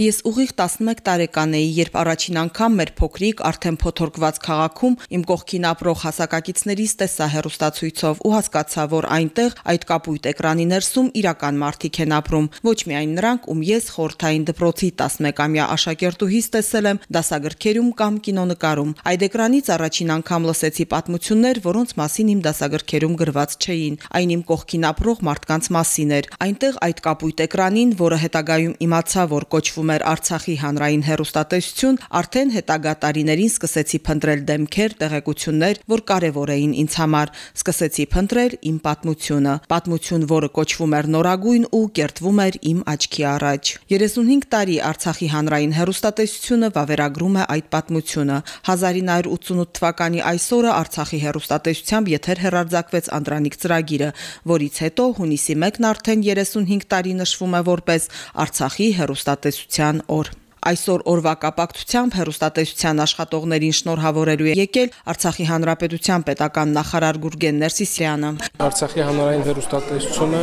Ես ուղիղ 11 տարեկան էի, երբ առաջին անգամ մեր փոքրիկ, արդեն փոթորկված քաղաքում իմ կողքին ապրող հասակակիցներից տեսա հերոստացույցով ու հասկացա, որ այնտեղ այդ կապույտ էկրանի ներսում իրական մարդիկ են ապրում, ոչ միայն նրանք, ում ես խորթային դպրոցի 11-ամյա աշակերտուհիս տեսել եմ դասագրքերում կամ կինոնկարում։ Այդ էկրանից առաջին անգամ լսեցի պատմություններ, որոնց մասին իմ դասագրքերում գրված չէին։ Այն իմ կողքին ապրող մարդկանց մասին էր։ Այնտեղ այդ կապույտ էկրանին, որը հետագայում իմացա, որ կոչվում էր Արցախի հանրային հերոստատեսություն, արդեն հետագա տարիներին սկսեցի փնտրել դեմքեր, տեղեկություններ, որ կարևոր էին ինձ համար։ Սկսեցի փնտրել իմ պատմությունը, պատմություն, որը կոչվում էր նորագույն ու կերտվում էր իմ աչքի առաջ։ 35 տարի Արցախի հանրային հերոստատեսությունը վավերագրում է այդ պատմությունը։ 1988 թվականի այսօրը Արցախի հերոստատեսությամբ եթեր հերարձակվեց Անդրանիկ ծրագիրը, որից հետո հունիսի 1-ն արդեն 35 տարի նշվում է որպես Արցախի հերոստատեսության օր։ Այսօր օրվա կապակցությամբ հերոստատեսության աշխատողներին շնորհավորելու է եկել Արցախի Հանրապետության պետական նախարար Գուրգեն Ներսիսյանը։ Արցախի հանրային հերոստատեսությունը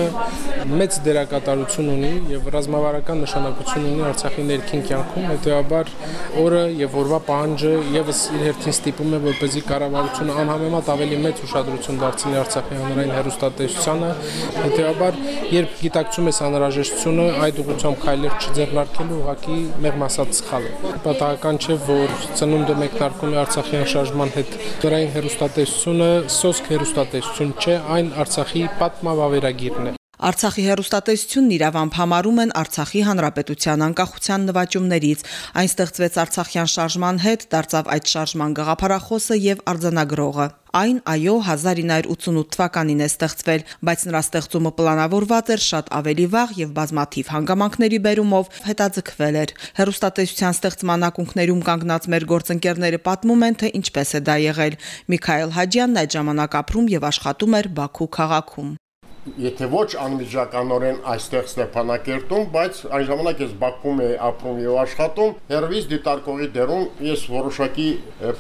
մեծ դերակատարություն ունի եւ ռազմավարական նշանակություն ունի Արցախի ներքին կյանքում, հետեւաբար օրը եւ օրվա պահանջը եւս իր հերթին ստիպում է որպեսզի կառավարությունը անհամեմատ ավելի մեծ ուշադրություն դարձնի Արցախի հանրային հերոստատեսությանը, հետեւաբար երբ գիտակցում ես անհրաժեշտությունը այդ ուղղությամբ քայլեր չձեռնարկելու ուղղակի մեղմ ասած սխալ է։ Պատահական չէ, որ ծնունդը մեկնարկում է Արցախյան շարժման հետ։ Դրային հերոստատեսությունը սոսկ հերոստատեսություն չէ, այն Արցախի պատմավավերագիրն է։ Արցախի հերոստատեսությունն իրավամբ համարում են Արցախի հանրապետության անկախության նվաճումներից։ Այն ստեղծվեց Արցախյան շարժման հետ, դարձավ այդ շարժման գաղափարախոսը եւ արձանագրողը։ Այն այո 1988 թվականին է ստեղծվել, բայց նրա ստեղծումը պլանավորված էր շատ ավելի վաղ եւ բազմաթիվ հանգամանքների բերումով հետաձգվել էր։ Հերոստատեսության ստեղծման ակունքներում կանգնած մեր գործընկերները պատմում են, թե ինչպես է դա եղել։ Միքայել Հաջյանն այդ ժամանակ ապրում եւ աշխատում էր Բաքու քաղաքում եթե ոչ անմիջականորեն այստեղ Ստեփանակերտում, բայց այն ժամանակ ես Բաքվում էի ապրում եւ աշխատում, հերվից դիտարկողի դերում ես որոշակի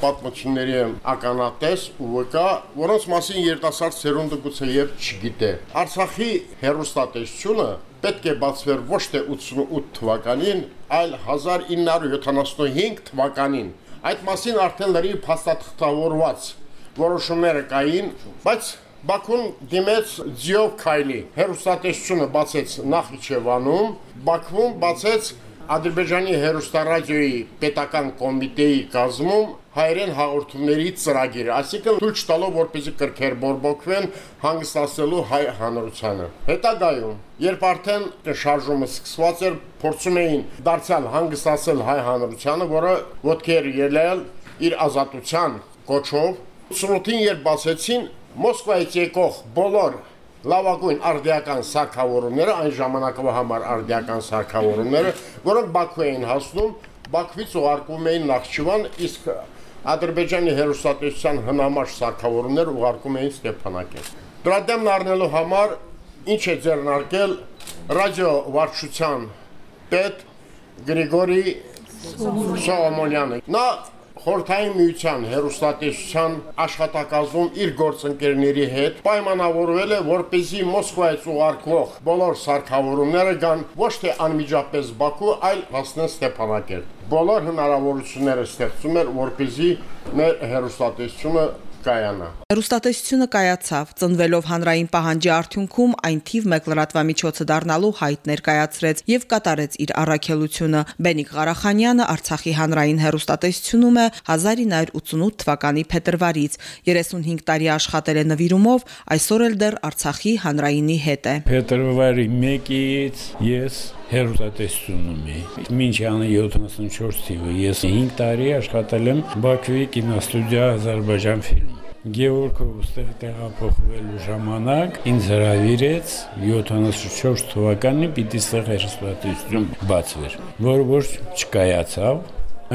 պատմությունների եմ ականատես ու վկա, որոնց մասին երիտասարդ սերունդը գուցե եւ չգիտե։ Արցախի հերոստատեսությունը պետք է բացվեր ոչ թե 88 թվականին, այլ 1975 թվականին։ Այդ մասին արդեն լրիվ փաստաթղթավորված որոշումները կային, բայց Բաքուն դիմեց ձիով քայլի։ Հերոստատեսությունը բացեց Նախիջևանում, Բաքվում բացեց Ադրբեջանի հերոստարադիոյի պետական կոմիտեի կազմում հայերեն հաղորդումների ծրագիրը, այսինքն ցույց տալով որպեսզի կրկեր բորբոքվեն հանգստացելու հայ հանրությանը։ Հետագայում, երբ արդեն շարժումը սկսված էր, փորձում էին դարձյալ հանգստացել հայ հանրությանը, որը ոտքի էր ելել իր ազատության կոչով, 88-ին երբ բացեցին, Մոսկվայից եկող բոլոր լավագույն արդիական սարքավորումները, այն ժամանակվա համար արդիական սարքավորումները, որոնք Բաքու էին հասնում, Բաքվից ուղարկում էին Նախճիվան, իսկ Ադրբեջանի հերոստատեսության հնամաշ սարքավորումներ ուղարկում էին Ստեփանակերտ։ Դրա դեմն առնելու համար ինչ է ձեռնարկել ռադիո վարչության պետ Գրիգորի Սողոմոնյանը։ Նա Խորթային միության հերոստատեսության աշխատակազմում իր գործընկերների հետ պայմանավորվել է, որպեսզի Մոսկվայից ուղարկվող բոլոր սարքավորումները գան ոչ թե անմիջապես Բաքու, այլ հասնեն Ստեփանակերտ։ Բոլոր հնարավորությունները ստեղծում էր, որպեսզի մեր հերոստատեսությունը կայանա։ Հերոստատեսությունը կայացավ, ծնվելով հանրային պահանջի արդյունքում այն թիվ 1 լրատվամիջոցը դառնալու հայտ ներկայացրեց եւ կատարեց իր առաքելությունը։ Բենիկ Ղարախանյանը Արցախի հանրային հերոստատեսությունում է 1988 թվականի փետրվարից 35 տարի աշխատել է նվիրումով, այսօր էլ դեռ Արցախի հանրայինի հետ է։ Փետրվարի 1-ից ես հերոստատեսությունում էի։ Մինչ անը 74 թիվը ես 5 տարի աշխատել եմ Բաքվի կինոստուդիա Ադրբեջան ֆիլմ։ Գևորգով ուստեղ տեղափոխվելու ժամանակ ինձ հրավիրեց 74 թվականին պիտի ստեղ հերոստատեսություն բացվեր, որը ոչ չկայացավ։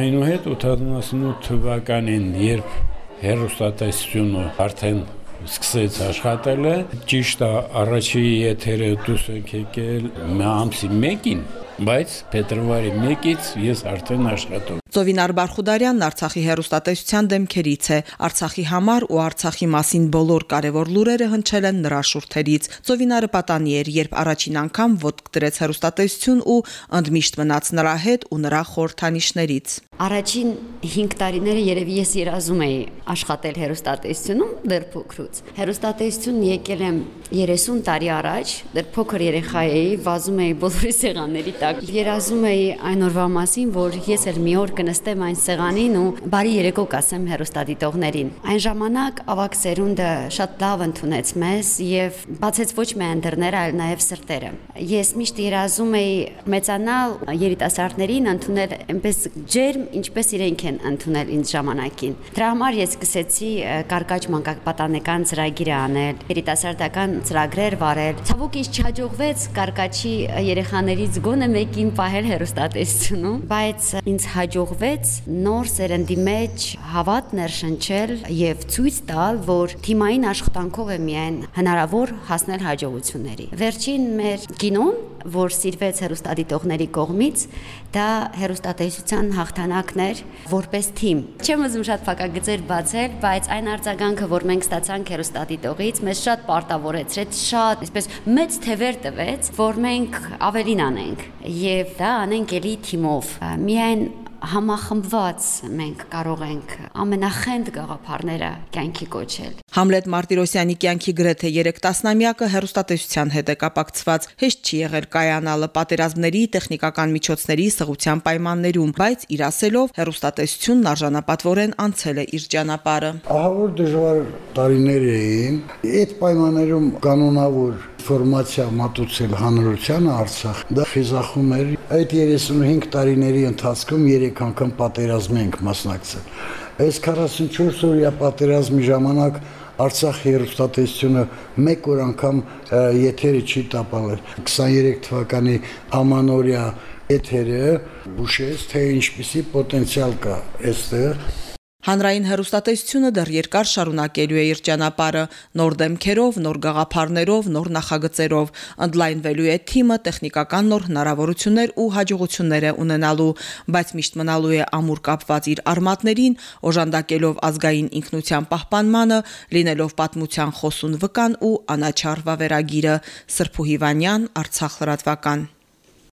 Այնուհետ 88 թվականին, երբ հերոստատեսությունը արդեն սկսեց աշխատելը, ճիշտ է, առաջի եթերը դուս եկել ամսի 1-ին, բայց փետրվարի 1-ից ես արդեն աշխատում Ծովինար Բարխուդարյանն Արցախի հերոստատեսության դեմքերից է։ Արցախի համար ու Արցախի մասին բոլոր կարևոր լուրերը հնչել են նրա շուրթերից։ Ծովինարը պատանի էր, երբ առաջին անգամ ոտք դրեց հերոստատեսություն ու ընդմիշտ մնաց նրա հետ ու նրա խորհրդանիշներից։ Առաջին 5 տարիները երևի ես երազում էի աշխատել հերոստատեսությունում դեռ փոքրուց։ Հերոստատեսություն եկել եմ 30 տարի առաջ, դեռ փոքր երեխա էի, վազում էի բոլորի սեղանների տակ։ Երազում էի այն օրվա մասին, որ ես էլ մի օր կնստեմ այն սեղանին ու բարի երեկո կասեմ հերոստատիտողներին։ Այն ժամանակ ավակ սերունդը շատ լավ ընդունեց մեզ եւ բացեց ոչ միայն դռները, այլ նաեւ սրտերը։ Ես միշտ երազում էի մեծանալ երիտասարդներին ընդունել այնպես ջերմ, ինչպես իրենք են ընդունել ինձ ժամանակին։ Դրա համար ես սկսեցի կարկաչ մանկապատանեկան ծրագիրը անել, երիտասարդական ծրագրեր վարել։ Ցավոք ինձ չհաջողվեց կարկաչի երեխաներից գոնե մեկին պահել հերոստատեսությունում, բայց ինձ հաջողվեց նոր սերնդի մեջ հավատ ներշնչել եւ ցույց տալ, որ թիմային աշխատանքով է միայն հնարավոր հասնել հաջողությունների։ Վերջին մեր կինոն, որ սիրվեց հերոստատիտողների կողմից, դա հերոստատեսության հաղթանակն էր որպես թիմ։ Չեմ ուզում շատ փակագծեր բացել, բայց այն արձագանքը, որ մենք ստացանք հերոստատիտողից, մեզ շատ պարտավորեցրեց, շատ, այսպես մեծ թևեր տվեց, որ մենք ավելին անենք եւ դա անենք էլի թիմով։ Միայն համախմբված մենք կարող ենք ամենախենդ գաղափարները կյանքի կոչել։ Համլետ Մարտիրոսյանի կյանքի գրեթե 3 տասնամյակը հերոստատեսության հետ է կապակցված։ Հեշտ չի եղել կայանալը պատերազմների, տեխնիկական միջոցների սղության պայմաններում, բայց իր ասելով հերոստատեսությունն արժանապատվորեն անցել է իր ճանապարհը։ Ահա որ դժվար տարիներ էին, այդ պայմաններում կանոնավոր ինֆորմացիա մատուցել հանրությանը Արցախ դա խիզախում էր այդ 35 տարիների ընթացքում 3 անգամ պատերազմի ենք մասնակցել այս 44 օրյա պատերազմի ժամանակ Արցախ հերոստատեսությունը մեկ օր անգամ եթերը չի տապալել. 23 թվականի ամանորյա եթերը բուշեց թե ինչպիսի պոտենցիալ կա. Այստեղ Հանրային հերոստատեսությունը դեռ երկար շարունակելու է իր ճանապարհը. Նոր դեմքերով, նոր գաղափարներով, նոր նախագծերով, ընդլայնվելու է թիմը, տեխնիկական նոր հնարավորություններ ու հաջողություններ է ունենալու, բայց միշտ մնալու է ամուր կապված իր արմատներին, օժանդակելով ազգային ինքնության պահպանմանը, լինելով պատմության խոսուն վկան ու անաչառ վավերագիրը Սրփու Հիվանյան, Արցախ լրատվական։